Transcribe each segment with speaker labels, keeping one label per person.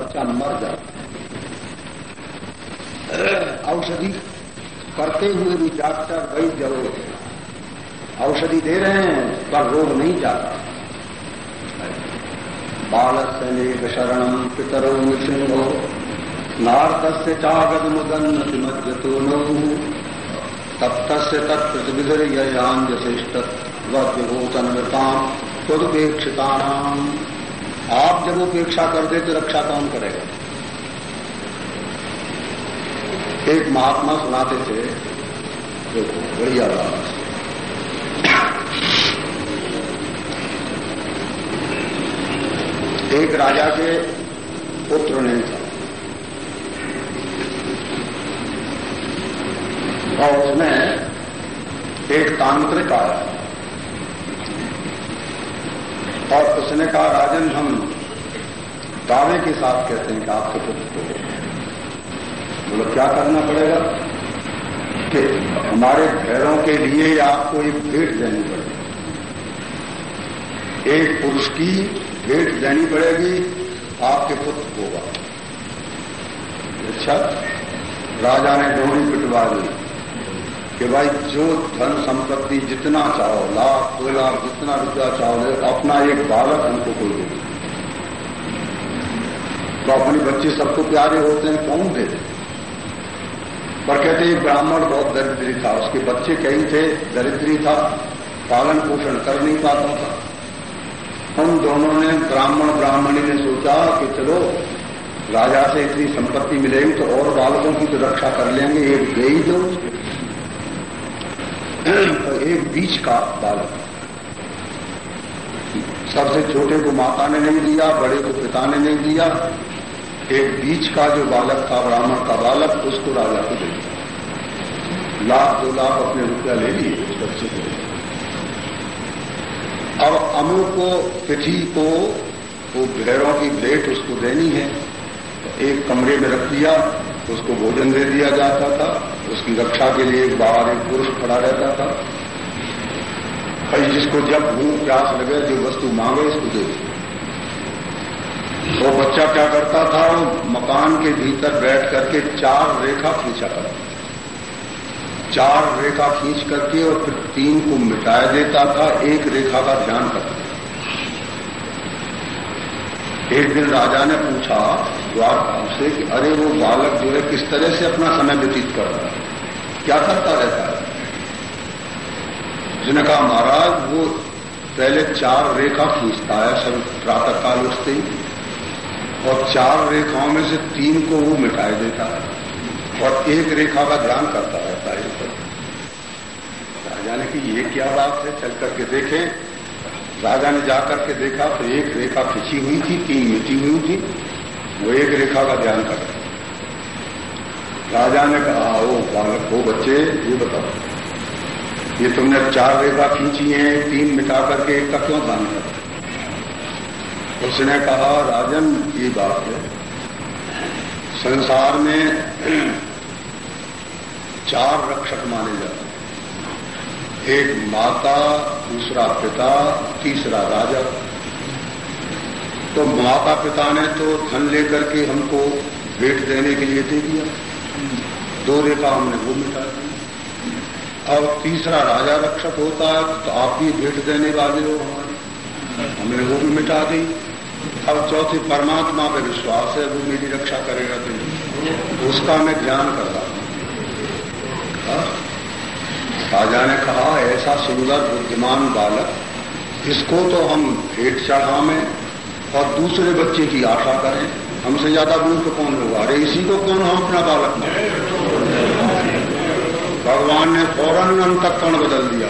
Speaker 1: बच्चा मर जाता औषधि करते हुए भी डॉक्टर वही ज़रूर औषधि दे रहे हैं, पर रोग नहीं जाता। बालस्य नेक शरणम पितरो सिंहो नार्तस्य चागद मुदन्न मज्जतो नो तप्तस्य तत्प्रतिविधर्यजान्यशिष्ट वद्यभूतन मृताम तदुपेक्षिता आप जब उपेक्षा कर दे तो रक्षा कौन करेगा? एक महात्मा सुनाते थे, देखो, बढ़िया बात। एक राजा के पुत्र ने था। और उसने एक तांत्रिक आया। और उसने कहा, राजन, हम दावे के साथ कहते हैं कि आपके पुत्र को बोलो क्या करना पड़ेगा? कि हमारे भैरों के लिए आपको एक भेंट देनी पड़ेगी। एक पुरुष की भेंट देनी पड़ेगी, आपके पुत्र होगा। अच्छा राजा ने डोरी पिटवा दी कि भाई जो धन संपत्ति जितना चाहो, लाख, दो लाख, जितना रुपया चाहो, अपना एक बालक हमको कोई दे तो अपने बच्चे सबको प्यारे होते हैं, कौन दे पर कहते एक ब्राह्मण बहुत दरिद्री था। उसके बच्चे कई थे, दरिद्री था, पालन पोषण कर नहीं पाता था। उन दोनों ने, ब्राह्मण ब्राह्मणी ने सोचा कि चलो, राजा से इतनी संपत्ति मिलेगी तो और बालकों की तो रक्षा कर लेंगे, एक दे ही दो तो एक बीच का बालक। सबसे छोटे को माता ने नहीं दिया, बड़े को पिता ने नहीं दिया। एक बीच का जो बालक था, ब्राह्मण का बालक, उसको राजा को दे दिया। लाख, दो लाख अपने रुपया ले लिए उस बच्चे को। अब अमु को तिथि को, वो भैरों की भेंट उसको देनी है एक कमरे में रख दिया, उसको भोजन दे दिया जाता था, उसकी रक्षा के लिए बाहर एक पुरुष खड़ा रहता था। भाई, जिसको जब भूख प्यास लगे, जो वस्तु मांगे उसको दे दिया। वो बच्चा क्या करता था? वो मकान के भीतर बैठ करके चार रेखा खींचा करता चार रेखा खींच करके और फिर तीन को मिटाया देता था, एक रेखा का ध्यान करता था। एक दिन राजा ने पूछा द्वारपाल से कि, अरे, वो बालक जो है, किस तरह से अपना समय व्यतीत कर रहा है? क्या करता रहता है? उसने कहा, महाराज, वो पहले चार रेखा खींचता है सब प्रातः काल उठते ही। और चार रेखाओं में से तीन को वो मिटाए देता है और एक रेखा का ध्यान करता रहता है राजा ने कि ये क्या बात है? चल करके देखें। राजा ने जाकर के देखा तो एक रेखा खिंची हुई थी, तीन मिटी हुई थी, वो एक रेखा का ध्यान कर राजा ने कहा ओ बालक, हो बच्चे, ये बताओ, ये तुमने चार रेखा खींची है, तीन मिटा करके एक का क्यों ध्यान कर उसने कहा, राजन, ये बात है। संसार में चार रक्षक माने जाते हैं। एक माता, दूसरा पिता, तीसरा राजा। तो माता पिता ने तो धन लेकर के हमको भेंट देने के लिए दे दिया। दो रेखा हमने वो मिटा दी। अब तीसरा राजा रक्षक होता है तो आप भी भेंट देने वाले हो हमारे। हमने वो भी मिटा दी। अब चौथी परमात्मा पे विश्वास है, वो मेरी रक्षा करेगा तो उसका मैं ध्यान कर रहा हूँ। राजा ने कहा, ऐसा सुंदर बुद्धिमान बालक, इसको तो हम भेंट चढ़ा में और दूसरे बच्चे की आशा करें। हमसे ज़्यादा मूर्ख कौन होगा? अरे, इसी को कौन हम अपना बालक माने? भगवान ने फ़ौरन अंतकरण बदल दिया।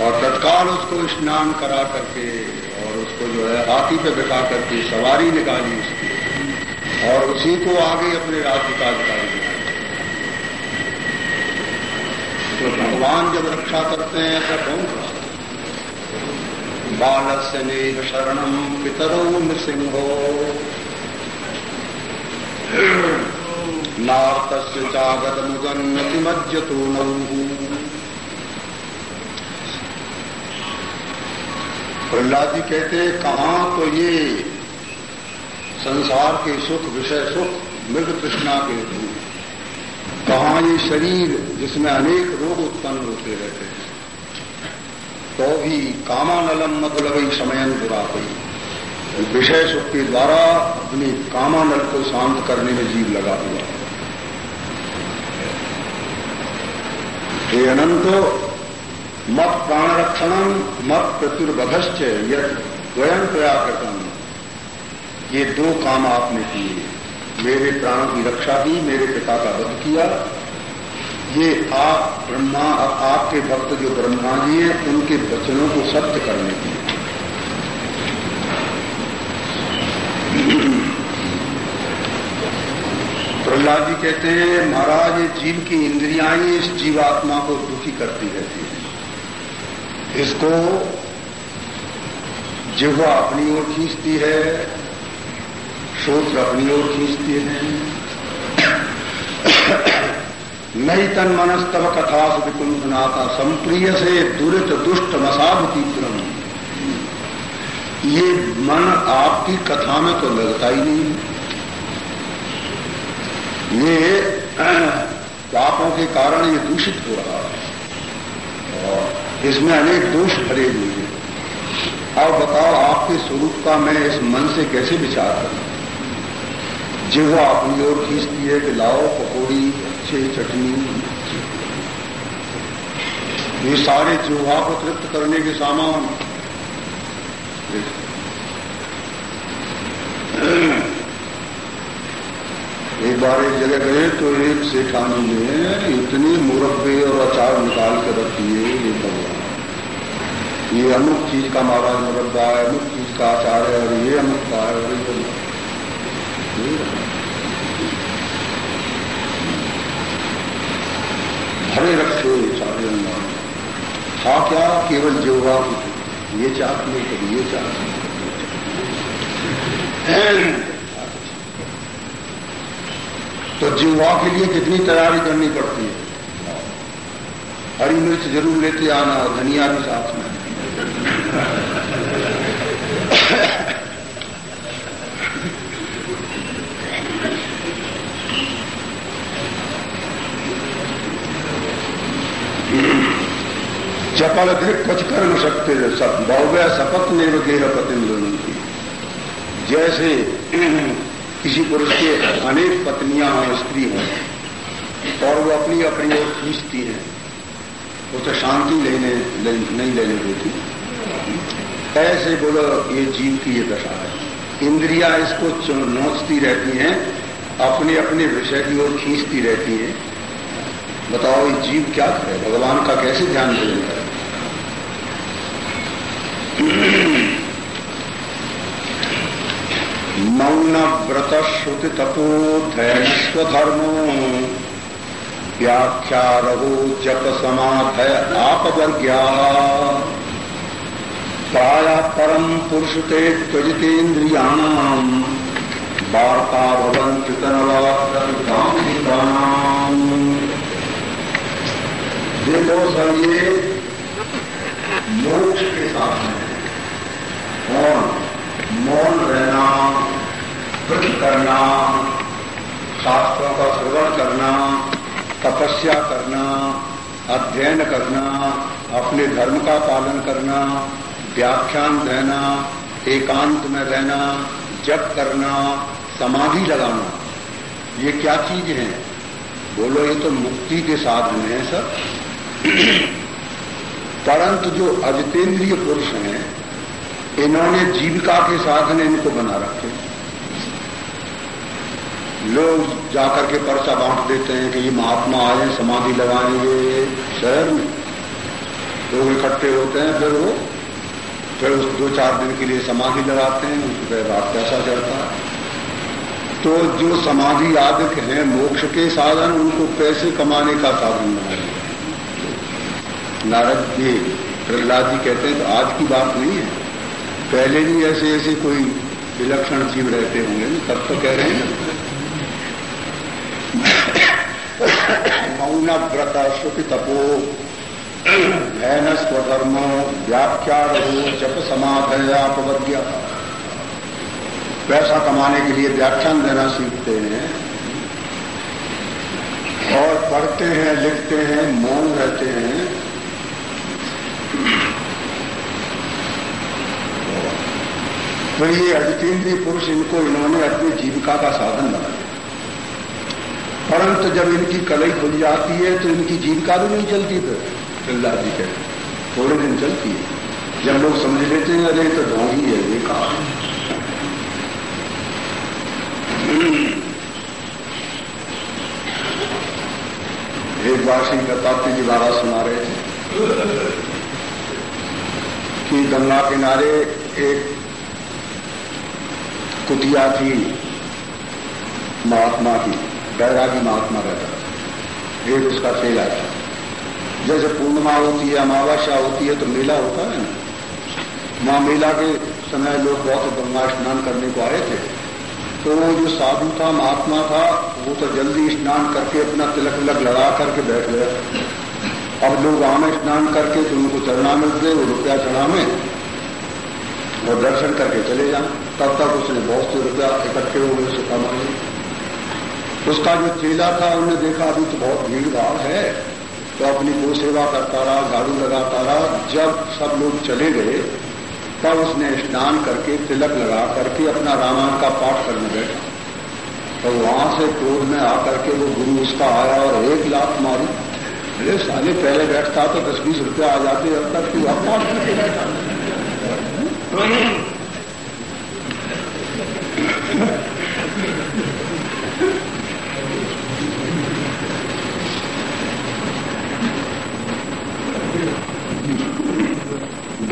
Speaker 1: और तत्काल उसको स्नान करा करके और उसको जो है हाथी पे बिठा करके सवारी निकाली उसकी। और उसी को आगे अपने राज्य का अधिकारी बनाया तो भगवान जब रक्षा करते हैं तो कौन करता बालस्य नेह शरणम पितरो नृसिंहो। नार्तस्य चागत मुदन्नति मज्जतो नऊ प्रहलाद जी कहते कहा तो ये संसार के सुख, विषय सुख, मृग कृष्णा के कहा ये शरीर जिसमें अनेक रोग उत्पन्न होते रहते हैं? तो भी कामानलम मधुलवई समयन दुरापई विषय सुख के द्वारा अपनी कामानल को शांत करने में जीव लगा हुआ हे अनंतो मत प्राण रक्षणम मत प्रत्युर्वधश्च स्वयं प्रयाकृतम ये दो काम आपने किए। मेरे प्राणों की रक्षा की, मेरे पिता का वध किया। ये आप ब्रह्मा, आपके भक्त जो ब्रह्मा जी हैं, उनके वचनों को सत्य करने की प्रहलाद जी कहते हैं, महाराज जीव की इंद्रियाँ इस जीवात्मा को दुखी करती रहती है। इसको जिह्वा अपनी ओर खींचती है श्रोत्र अपनी ओर खींचती है। नई तन मनस्तव कथा सुकुंभनाथा संप्रिय से दुरित दुष्ट मसाब तीव्रम ये मन आपकी कथा में तो लगता ही नहीं। ये पापों के कारण ये दूषित हो रहा है। इसमें अनेक दोष भरे हुए हैं। अब बताओ, आपके स्वरूप का मैं इस मन से कैसे विचार करूँ? जिह्वा अपनी ओर खींचती है कि लाओ पकौड़ी, अच्छे, चटनी ये सारे जिह्वा को तृप्त करने के सामान एक बार एक जगह गए तो एक सेठानी ने इतनी मुरब्बे और अचार निकाल कर रख दिए ये भगवान ये अमुक चीज़ का महाराज मुरब्बा है, अमुक चीज़ का आचार है और ये अमुक का है और ये भरे रखे सारे अनुमान था क्या केवल जीवा ये चाक में कभी ये चाक तो जीवा के लिए कितनी तैयारी करनी पड़ती है। हरी मिर्च ज़रूर लेते आना और धनिया भी साथ में। चपल दृक कुछ कर न सकते सब बहुव्य शपथ गेह पतिम की। जैसे किसी पुरुष के अनेक पत्नियाँ हों स्त्री हों और वो अपनी अपनी ओर खींचती है उसे शांति लेने ले, नहीं लेने देती। ऐसे बोलो ये जीव की ये दशा है। इंद्रिया इसको नोचती रहती हैं अपने अपने विषय की ओर खींचती रहती हैं। बताओ ये जीव क्या करे भगवान का कैसे ध्यान देगा मौन व्रत श्रुति तपो धैर्यस्वधर्मो व्याख्या रहो जप समाधय आपवर्ग्या। प्राय परम पुरुष ते त्वजितेन्द्रियाणाम। वार्ता भवंति देखो सर ये मोक्ष के साथ है मौन मौन रहना व्रत करना शास्त्रों का श्रवण करना तपस्या करना, अध्ययन करना, अपने धर्म का पालन करना, व्याख्यान रहना एकांत में रहना, जप करना, समाधि लगाना, ये क्या चीज़ है? बोलो, ये तो मुक्ति के साधन है सब। परंतु जो अजितेंद्रिय पुरुष हैं, इन्होंने जीविका के साधन इनको बना रखे लोग जाकर के पर्चा बांट देते हैं कि ये महात्मा आए समाधि लगाएँगे शहर में। लोग इकट्ठे होते हैं, फिर वो फिर उस दो चार दिन के लिए समाधि लगाते हैं उसके रात पैसा चढ़ता है। तो जो समाधि आदिक हैं, मोक्ष के साधन, उनको पैसे कमाने का साधन बना दिया नारद जी, प्रहलाद जी कहते हैं तो आज की बात नहीं है। पहले भी ऐसे ऐसे कोई विलक्षण जीव रहते होंगे तब तो कह रहे हैं मौन व्रत श्रुति तपो भैन स्वधर्म व्याख्या रहो जप समाधयापवर्ग्य पैसा कमाने के लिए व्याख्यान देना सीखते हैं और पढ़ते हैं, लिखते हैं, मौन रहते हैं। तो ये अजितेंद्रीय पुरुष इनको इन्होंने अपनी जीविका का साधन बनाया। परंतु जब इनकी कलई खुल जाती है तो इनकी जीविका भी नहीं चलती फिर। प्रहलाद जी कहते थोड़े दिन चलती है। जब लोग समझ लेते हैं, अरे तो ढोंगी है ये कहा एक बार श्री दत्तात्री जी महाराज सुना रहे थे कि गंगा किनारे एक कुटिया थी, महात्मा की। बैरागी महात्मा रहता था एक उसका चेला था जैसे पूर्णिमा होती है, अमावस्या होती है तो मेला होता है ना? वहाँ मेला के समय लोग बहुत गंगा स्नान करने को आए थे। तो वो जो साधु था, महात्मा था, वो तो जल्दी स्नान करके अपना तिलक विलक लगा करके बैठ गया। अब लोग वहाँ में स्नान करके तो उनको चरणा मिलते वो रुपया चढ़ा में दर्शन करके चले जाए। तब तक उसने बहुत से रुपया इकट्ठे हो गए उसे कमाए। उसका जो चेला था उन्होंने देखा, अभी तो बहुत भीड़ भाड़ है। तो अपनी गो सेवा करता रहा, झाड़ू लगाता रहा। जब सब लोग चले गए, तब उसने स्नान करके तिलक लगा करके अपना रामायण का पाठ करने बैठा। तो वहाँ से क्रोध में आकर के वो गुरु उसका आया और एक लाख मारी। अरे, साले, पहले बैठता तो दस बीस रुपया आ जाते, अब तक तू अब पाठ करके बैठा।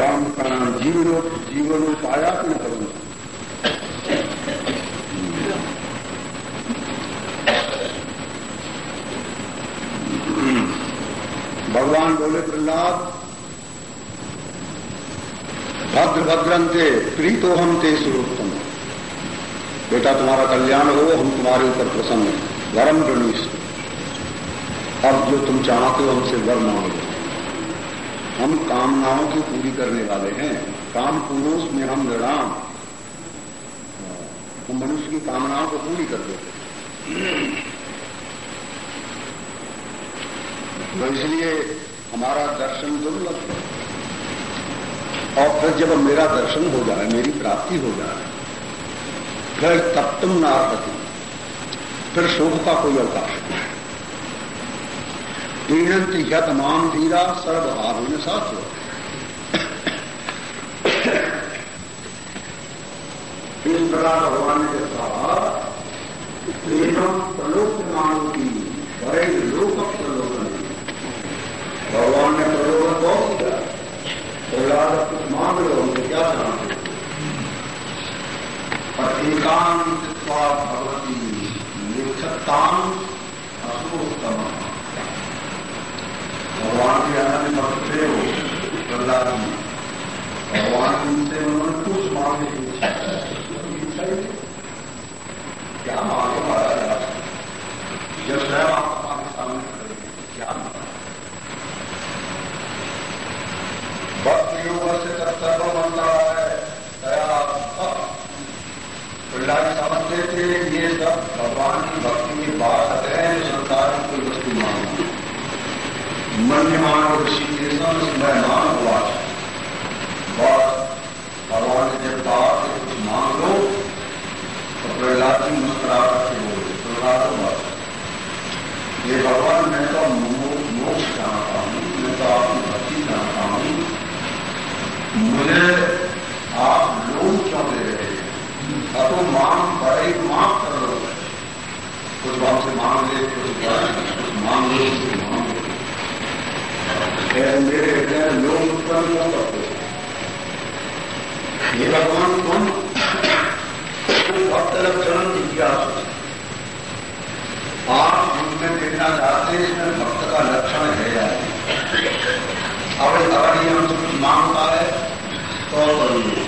Speaker 1: दाम कारण जीवनो जीवनोपाया न करूँ। भगवान बोले, प्रहलाद भद्र भद्रंते प्रीतो हम ते सुरोत्तम बेटा, तुम्हारा कल्याण हो, हम तुम्हारे ऊपर प्रसन्न हैं। वरम गणेश अब जो तुम चाहते हो, हमसे वर मांगो। हम कामनाओं की पूरी करने वाले हैं। काम पुरुष में हम लड़ाम। हम मनुष्य की कामनाओं को पूरी कर देते तो इसलिए हमारा दर्शन दुर्लभ है। और फिर जब मेरा दर्शन हो जाए, मेरी प्राप्ति हो जाए, फिर तब तुम ना फिर शोभ का कोई अवकाश नहीं। पीड़ंत यत मान धीरा सर्वभाव साथ हो इस प्रकार भगवान ने कहा प्रेम प्रलोक मानव की बड़े लोक प्रलोभन भगवान ने प्रलोभन बहुत किया। प्रहलाद कुछ मांग लो उनसे क्या चाहते पर एकांत भगवती निक्षतान भगवान के आनंद भक्त हो प्रहलाद जी। भगवान उनसे उन्होंने कुछ मांगने की। इच्छा क्या मांगो महाराज? जब स्वयं आप आपके सामने करेंगे क्या भक्ति योग से तत्सर्व बन रहा है, दया प्रहलाद समझते थे ये सब भगवान की भक्ति की बात है संसार की कोई वस्तु मांगना मन्यमान ऋषि के समय मान हुआ बस भगवान ने जब कहा कि कुछ मांग लो तो प्रहलाद जी मुस्कुरा करके बोले प्रहलाद बस ये भगवान मैं तो मोक्ष चाहता हूँ मैं तो आपकी भक्ति चाहता हूँ मुझे आप लोग क्यों दे रहे हैं? तो मांग बड़े माफ़ कर लो। कुछ हमसे मांग ले, कुछ कुछ मांग लो, कुछ मांग मेरे लोग भगवान तुम भक्त लक्षण जिज्ञास आप जिनमें देखना चाहते हैं इसमें भक्त का लक्षण है कुछ माँगता है तो करिए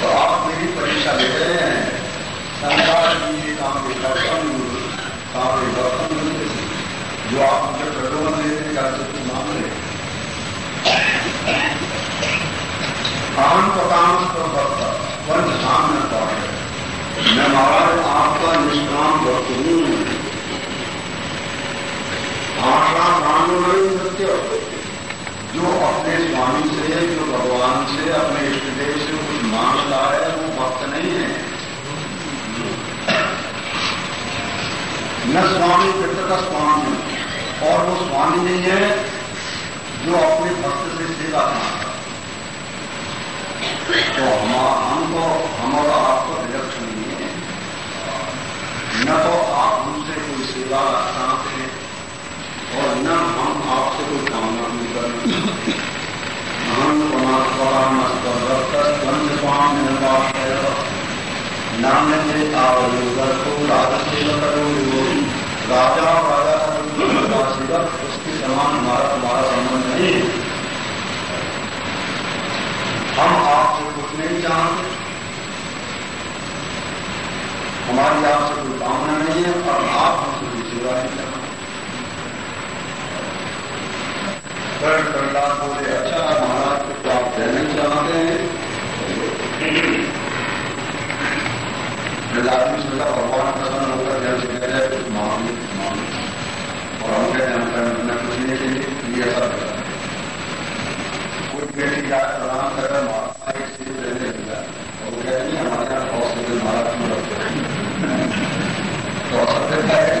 Speaker 1: तो आप मेरी परीक्षा ले हैं संसार की काम के काम जो आप मुझे प्रलोभन देते हैं या तो कुछ मांग रहे खान पकान भक्त पंच सामने पाए मैं महाराज, आपका निष्काम भक्त हूँ। आशा कानून नहीं सत्य जो अपने स्वामी से, जो भगवान से, अपने इष्ट देव से कुछ मांग रहा है वो भक्त नहीं है। न स्वामी पितर का स्वामी और वो स्वामी नहीं है जो अपने भक्त से सेवा करना तो हम तो हमारा आपको विलक्षण नहीं है। न तो आप हमसे कोई सेवा चाहते हैं और न हम आपसे कोई कामना नहीं करते हम स्वाम नाम राजसेवा करो राजा राजा सेवक उसके समान हमारा तुम्हारा संबंध नहीं हम आपसे कुछ नहीं चाहते। हमारी आपसे कोई कामना नहीं है और आप हमसे कोई सेवा नहीं चाहते। बोले अच्छा महाराज को तो आप कहना चाहते हैं? भगवान प्रसन्न होकर जैसे कह रहे कुछ मांग मांग और हम कहते हैं हम करना कुछ नहीं चाहिए ये ऐसा रहा महात्मा एक हैं हमारे महाराज में है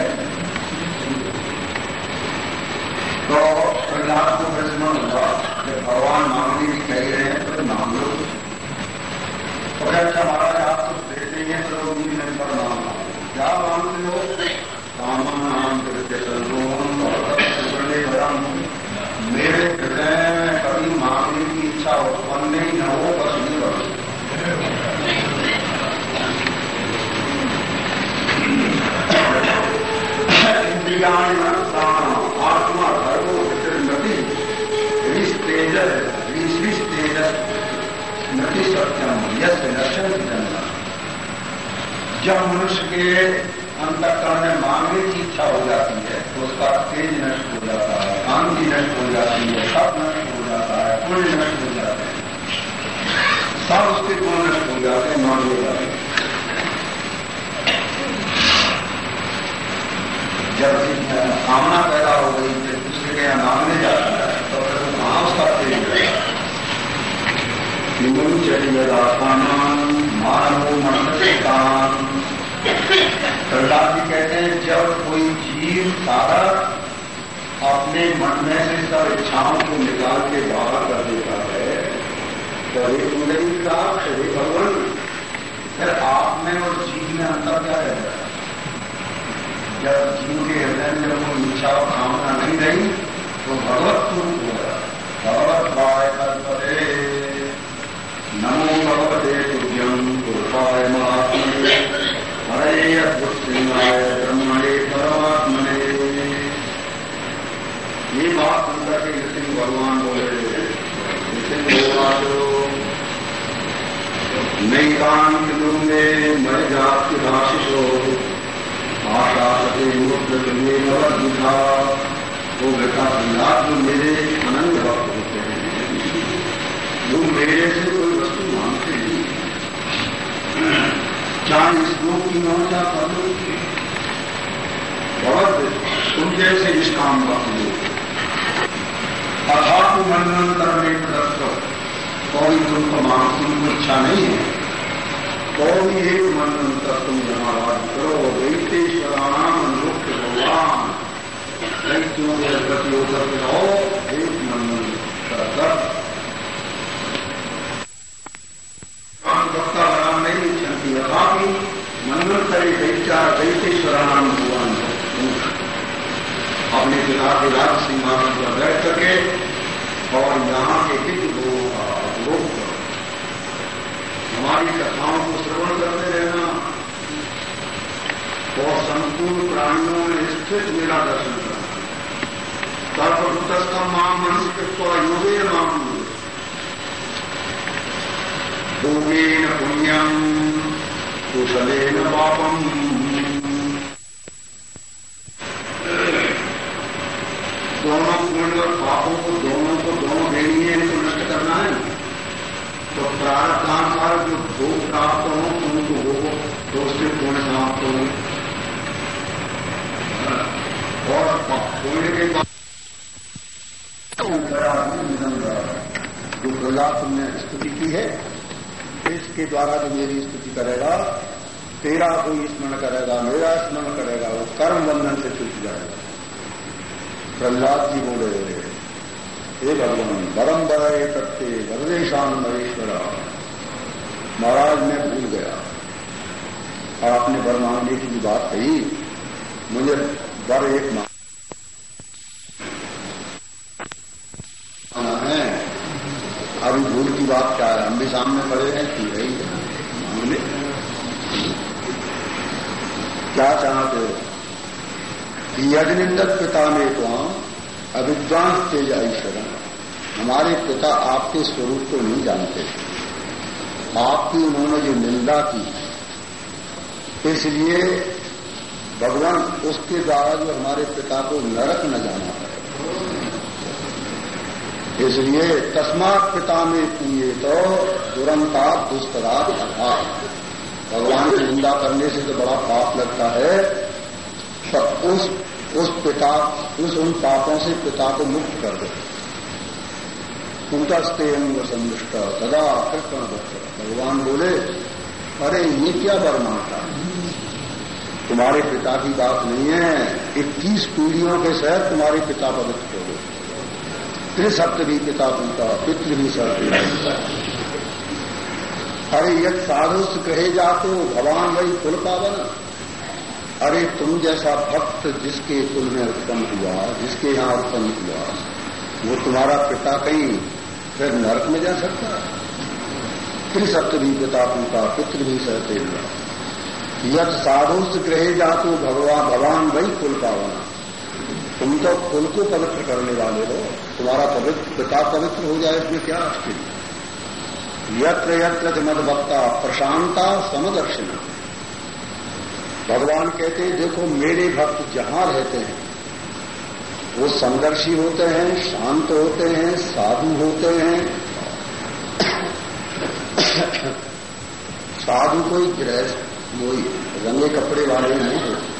Speaker 1: तो प्रहलाद को प्रश्न हुआ जब भगवान कह रहे हैं तो लो देते हैं तो क्या हो मेरे हृदय कभी मांगने इच्छा उत्पन्न हो बस नहीं बस आत्मा धर्मो नति तेज तेज नति सत्यम यश लक्षण जन्म जब मनुष्य के अंतकरण में मांगने की इच्छा हो जाती है तो उसका तेज नष्ट हो जाता है कांति नष्ट हो जाती है, सब नष्ट हो जाता है, पुण्य नष्ट हो जाते हैं सब उसके नष्ट हो जाते हैं मान हो। जाते जब कामना पैदा हो गई दूसरे के यहाँ मांगने जाता है तो फिर वो कहाँ उसका तेज चलिए रास्तान मानव मन काम प्रहलाद जी कहते हैं, जब कोई जीव साधक अपने मन में से सब इच्छाओं को निकाल के बाहर कर देता हे कुंडली का हे भगवान। फिर आप में और जीव में अंतर क्या है? जब जीव के हृदय में कोई इच्छा कामना नहीं रही तो भगवत स्वरूप हो गया। भगवत वाय कल्पते। नमो भगवते तुभ्यम पुरुषाय महात्मे। हरे अद्भुत सिंहाय ब्रह्मणे परमात्मने। ये बात सुनकर के नृसिंह भगवान नई कान दूँगे मैं जाति राशिशो आशा सते मुक्त तुम्हें नवत दिखा वो बेटा संघात जो मेरे अनंत भक्त होते हैं वो मेरे से कोई वस्तु। मांगते नहीं चाहे इस लोक की हो या परलोक की तुम जैसे इस काम का प्रयोग अथापु मनंतर में प्रदत्त कोई तुमको मांग तुमको इच्छा नहीं है एक मनंतर तुम धन्यवाद करो दैतेश्वराम मुख्य भगवान दैत्यों के गति होकर रहो एक मनंतर वक्ता बना नहीं इच्छा यथापि मनोत्तरी दैत्या दैतेश्वराणाम भगवान अपने पिता के राज सिंहासन पर बैठ सके और यहाँ के हित लोगों का उपयोग करो हमारी कथाओं को श्रवण करते रहना और संपूर्ण प्राणियों में स्थित मेरा दर्शन करना सर्वभूतस्थ माम भूमेन पुण्यम कुशलेन पापम दोनों पुण्य और पापों को दोनों को दोनों देनी है इनको नष्ट करना है तो समाप्त हो तुम तो हो तो उसके पुण्य समाप्त हो और पुण्य के बाद जो तुमने स्तुति की है। इसके द्वारा जो मेरी स्तुति करेगा, तेरा कोई स्मरण करेगा, मेरा स्मरण करेगा, वो कर्म बंधन से छूट जाएगा। प्रहलाद जी बोले हे भगवान बरम बड़े करते वरदेशान महेश्वर, महाराज मैं भूल गया। आपने वर मांगने की बात कही, मुझे वर एक मांगना है अभी भूल की बात क्या है? हम भी सामने पड़े हैं कि भाई मांगने क्या चाहते हो? यजनिंदत पिता में तो हम अविद्वांस तेज ईश्वर हमारे पिता आपके स्वरूप को नहीं जानते। आपकी उन्होंने जो निंदा की, इसलिए भगवान उसके द्वारा जो हमारे पिता को नरक न जाना पड़े। इसलिए तस्मात पिता में पिए तो तुरंता दुष्पराध अभाव भगवान की निंदा करने से तो बड़ा पाप लगता है। तो उस उस पिता, उस उन पापों से पिता को मुक्त कर दो। कुटस्ते अंग संदुष्ट सदा कृष्ण भक्त भगवान बोले, अरे, ये क्या वर माँगता तुम्हारे पिता की बात नहीं है। इक्कीस पीढ़ियों के शहर तुम्हारे पिता पवित्र गए त्रिसप्त भी पिता पुता, पितृ भी सर अरे यद साधु कहे जाते हो, भगवान वही कुल पावन अरे तुम जैसा भक्त जिसके कुल में उत्पन्न हुआ, जिसके यहाँ उत्पन्न हुआ, वो तुम्हारा पिता कहीं फिर नरक में जा सकता है। त्रिसप्त भी पिता पुता सहते हुआ यद साधु ग्रहे जातो भगवान भगवान वही कुल पावना तुम तो कुल को पवित्र करने वाले हो। तुम्हारा पवित्र, पिता पवित्र हो जाए इसमें क्या आश्चर्य यत्र यत्र मद वक्ता प्रशांता समदर्शिना। भगवान कहते हैं, देखो, मेरे भक्त जहाँ रहते हैं, वो संघर्षी होते हैं, शांत होते हैं, साधु होते हैं। साधु कोई गृह कोई रंगे कपड़े वाले नहीं होते।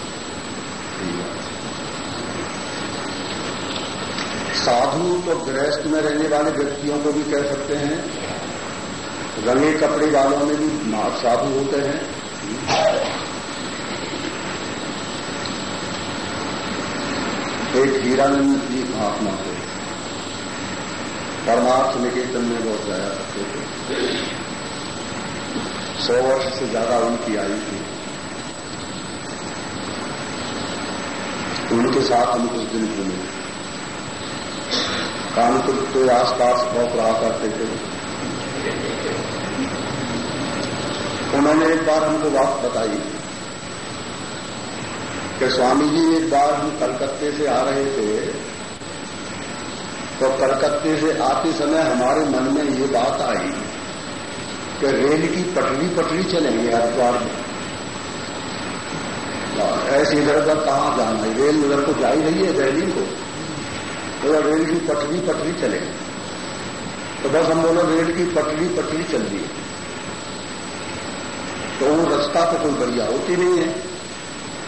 Speaker 1: साधु तो गृहस्थ में रहने वाले व्यक्तियों को भी कह सकते हैं। रंगे कपड़े वालों में भी साधु होते हैं। एक हीरानंद जी महात्मा थे। परमार्थ निकेतन में बहुत जाया करते थे। सौ वर्ष से ज़्यादा उनकी आयु थी। उनके साथ हम कुछ दिन घूमे। कानपुर के आसपास बहुत रहा करते थे। उन्होंने एक बार हमको बात बताई कि स्वामी जी एक बार हम कलकत्ते से आ रहे थे तो कलकत्ते से आते समय हमारे मन में ये बात आई कि रेल की पटरी पटरी चलेंगे हरिद्वार में। ऐसे इधर उधर कहाँ जाना है? रेल उधर को जा ही रही है, दिल्ली को। तो रेल की पटरी पटरी चलेगी तो बस हम बोलो, रेल की पटरी पटरी चल रही है। तो वो रास्ता तो कोई बढ़िया होती नहीं है।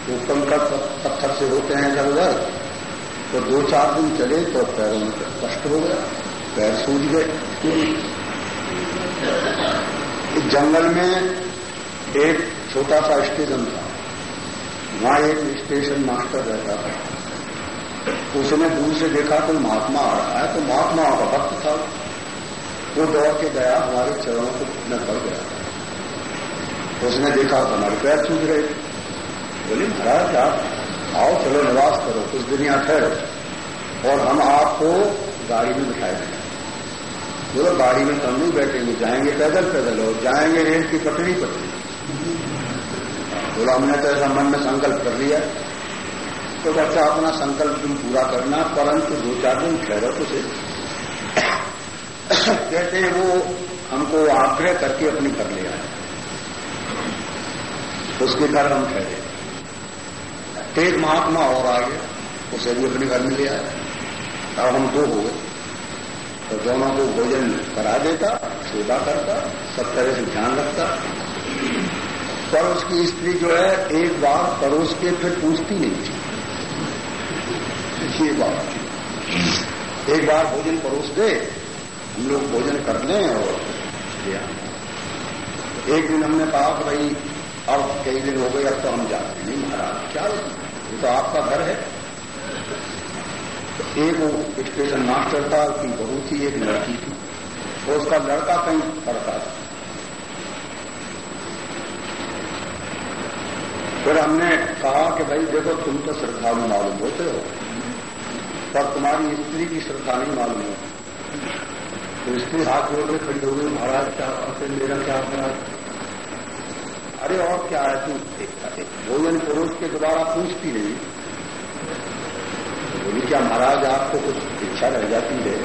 Speaker 1: वो कंकड़ पत्थर से होते हैं इधर उधर। तो दो चार दिन चले तो पैरों में कष्ट हो गया। पैर सूझ गए। इस जंगल में एक छोटा सा स्टेशन था। वहाँ एक स्टेशन मास्टर रहता था। उसने दूर से देखा कोई महात्मा आ रहा है तो महात्मा का भक्त था। वो दौड़ के गया, हमारे चरणों को में पड़ गया। उसने देखा तो हमारे पैर सूझ रहे। बोले, महाराज, आप आओ, चलो, निवास करो, कुछ दिन ठहरो। और हम आपको गाड़ी में बिठाए देंगे। बोलो, गाड़ी में कम नहीं बैठेंगे, जाएँगे पैदल पैदल, और जाएँगे रेल की पटरी पटरी बोला, हमने तो ऐसा मन में संकल्प कर लिया। तो बच्चा अपना संकल्प तुम पूरा करना, परंतु दो चार दिन ठहरो से कहते वो हमको आग्रह करके अपने घर ले आए। उसके घर हम ठहरे। एक महात्मा और आ गया उसे भी अपने घर में ले आया अब हम दो हो गए। तो दोनों को भोजन करा देता, सेवा करता, सब तरह से ध्यान रखता। पर उसकी स्त्री जो है, एक बार परोस के फिर पूछती नहीं थी। ये बात एक बार भोजन परोस दे, हम लोग भोजन कर लें और एक दिन हमने कहा कि भाई, अब कई दिन हो गए, अब तो हम जाते नहीं, महाराज, क्या ये तो आपका घर है। एक स्टेशन मास्टर था, उसकी बहू थी, एक लड़की थी। और उसका लड़का कहीं पढ़ता था। फिर हमने कहा कि, भाई, देखो, तुम तो श्रद्धालु मालूम होते हो। पर तुम्हारी स्त्री की श्रद्धा नहीं मालूम है। तो स्त्री हाथ जोड़ के खड़ी हो गई, महाराज, क्या फिर मेरा क्या अपराध? अरे, और क्या है तू? भोजन पुरुष के द्वारा पूछती नहीं। बोली, क्या महाराज, आपको कुछ इच्छा रह जाती है?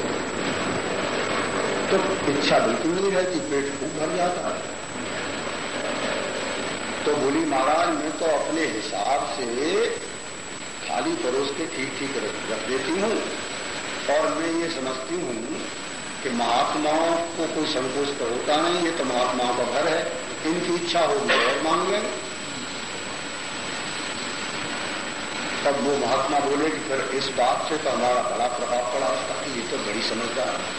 Speaker 1: तो इच्छा बिल्कुल नहीं रहती, पेट खूब भर जाता तो बोली, महाराज, मैं तो अपने हिसाब से खाली परोस के ठीक ठीक रख देती हूँ। और मैं ये समझती हूँ कि महात्माओं को कोई संकोच तो होता नहीं, ये तो महात्माओं का घर है। इनकी इच्छा होगी और मांग लेंगे तब वो महात्मा बोले कि फिर इस बात से तो हमारा बड़ा प्रभाव पड़ा उसका कि ये तो बड़ी समझदार है।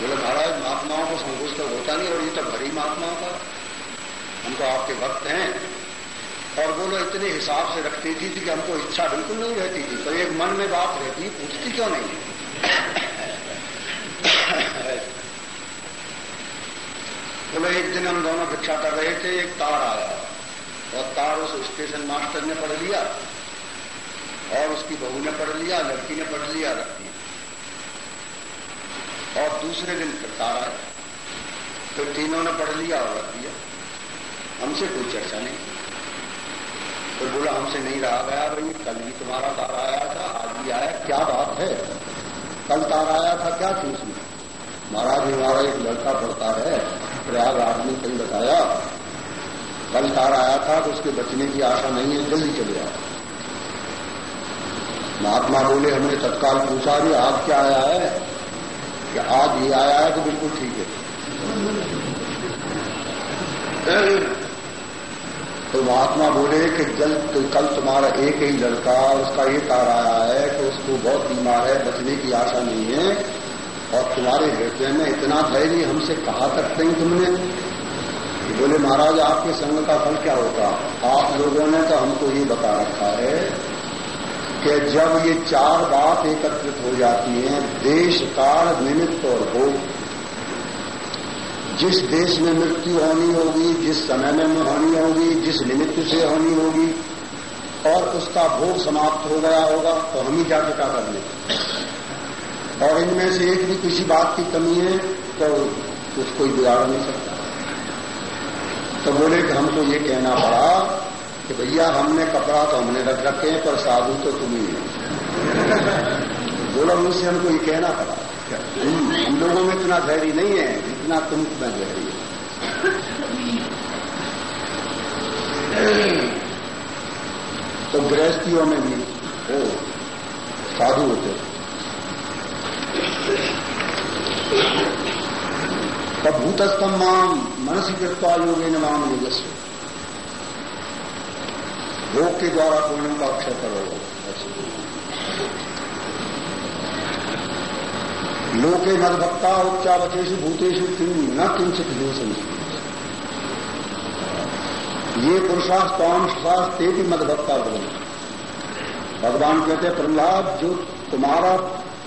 Speaker 1: बोले, महाराज, महात्माओं को संकोच तो होता नहीं और ये तो भरी महात्माओं का। हम तो आपके भक्त हैं। और बोलो इतने हिसाब से रखती थी कि हमको इच्छा बिल्कुल नहीं रहती थी। तो एक मन में बात रहती, पूछती क्यों नहीं? बोलो, एक दिन हम दोनों भिक्षा कर रहे थे, एक तार आया। और तार उस स्टेशन मास्टर ने पढ़ लिया, और उसकी बहू ने पढ़ लिया, लड़की ने पढ़ लिया, रखी और दूसरे दिन फिर तार आया। फिर तीनों ने पढ़ लिया और रख दिया। हमसे कोई चर्चा नहीं। तो बोला, हमसे नहीं रहा गया भाई, कल भी तुम्हारा तार आया था, आज भी आया, क्या बात है? कल तार आया था क्या थी उसमें महाराज, हमारा एक लड़का पढ़ता है प्रयाग आदमी कहीं बताया, कल तार आया था तो उसके बचने की आशा नहीं है, जल्दी चले आओ। महात्मा बोले, हमने तत्काल पूछा भी, आज क्या आया है? कि आज ये आया है तो बिल्कुल ठीक है। तो महात्मा बोले कि जल तो कल तुम्हारा एक ही लड़का, उसका ये तार आया है कि उसको बहुत बीमार है, बचने की आशा नहीं है। और तुम्हारे हृदय में इतना धैर्य हमसे कहा करते हैं तुमने? बोले, महाराज, आपके संग का फल क्या होगा? आप लोगों ने तो हमको ये बता रखा है कि जब ये चार बात एकत्रित हो जाती हैं, देश, काल, निमित्त और भोग जिस देश में मृत्यु होनी होगी, जिस समय में होनी होगी, जिस निमित्त से होनी होगी, और उसका भोग समाप्त हो गया होगा तो हम ही जाके क्या कर और इनमें से एक भी किसी बात की कमी है तो उसको बिगाड़ नहीं सकता। तो बोले कि हमको ये कहना पड़ा कि भैया, हमने कपड़ा तो हमने रख रखे हैं, पर साधु तो तुम ही। बोला, मुझसे हमको ये कहना पड़ा। हम लोगों में इतना धैर्य नहीं है। जितना तुम में धैर्य है। तो गृहस्थियों में भी वो साधु होते भूतस्तम माम मनसी कृत्वा योगे न माम योगस्व भोग के द्वारा पूर्ण का अक्षय करो लोके मदभक्ता उच्चावचेशु भूतेषु न किंचित दूषण ये पुरुषास पाँच सास ते भी मदभक्ता भगवान कहते हैं, प्रहलाद, जो तुम्हारा,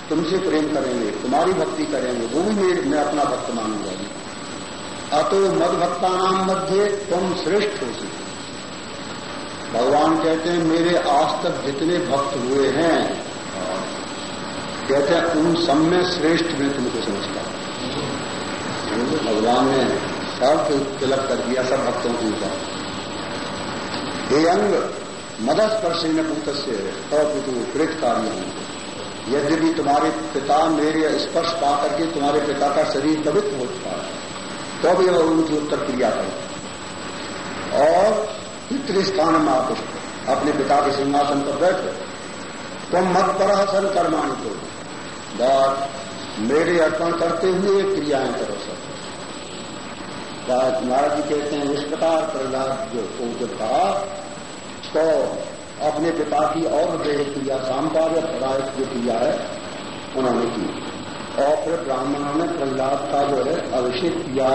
Speaker 1: तुमसे प्रेम करेंगे, तुम्हारी भक्ति करेंगे, वो भी मेरे मैं अपना भक्त मानूँगा। अतो मदभक्ता नाम मध्य तुम श्रेष्ठ हो। सकते भगवान कहते हैं, मेरे आज तक जितने भक्त हुए हैं कहते हैं, उन सब में श्रेष्ठ मैं तुमको समझता भगवान ने सब तिलक कर दिया, सब भक्तों के ऊपर हे अंग मदस्पर्श न पूत से अपितु प्रेत कार्य यद्यपि तुम्हारे पिता मेरे स्पर्श पा करके तुम्हारे पिता का शरीर पवित्र हो चुका है तो भी वह उनकी उत्तर क्रिया करे। और पितृस्थान में आप अपने पिता के सिंहासन पर बैठो। तुम मत पर हसन कर्माणी को बात मेरे अर्पण करते हुए क्रियाएँ करो सब। महाराज जी कहते हैं, इस प्रकार प्रहलाद जो को जब कहा तो अपने पिता की और देह क्रिया सांपार्य प्रदायक जो क्रिया है, उन्होंने की। और फिर ब्राह्मणों ने प्रहलाद का जो है, अभिषेक किया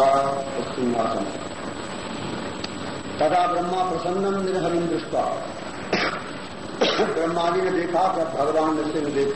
Speaker 1: सिंहासन तथा ब्रह्मा प्रसन्नम निर्हरिम ब्रह्मा जी ने देखा कि भगवान ने सिंह देख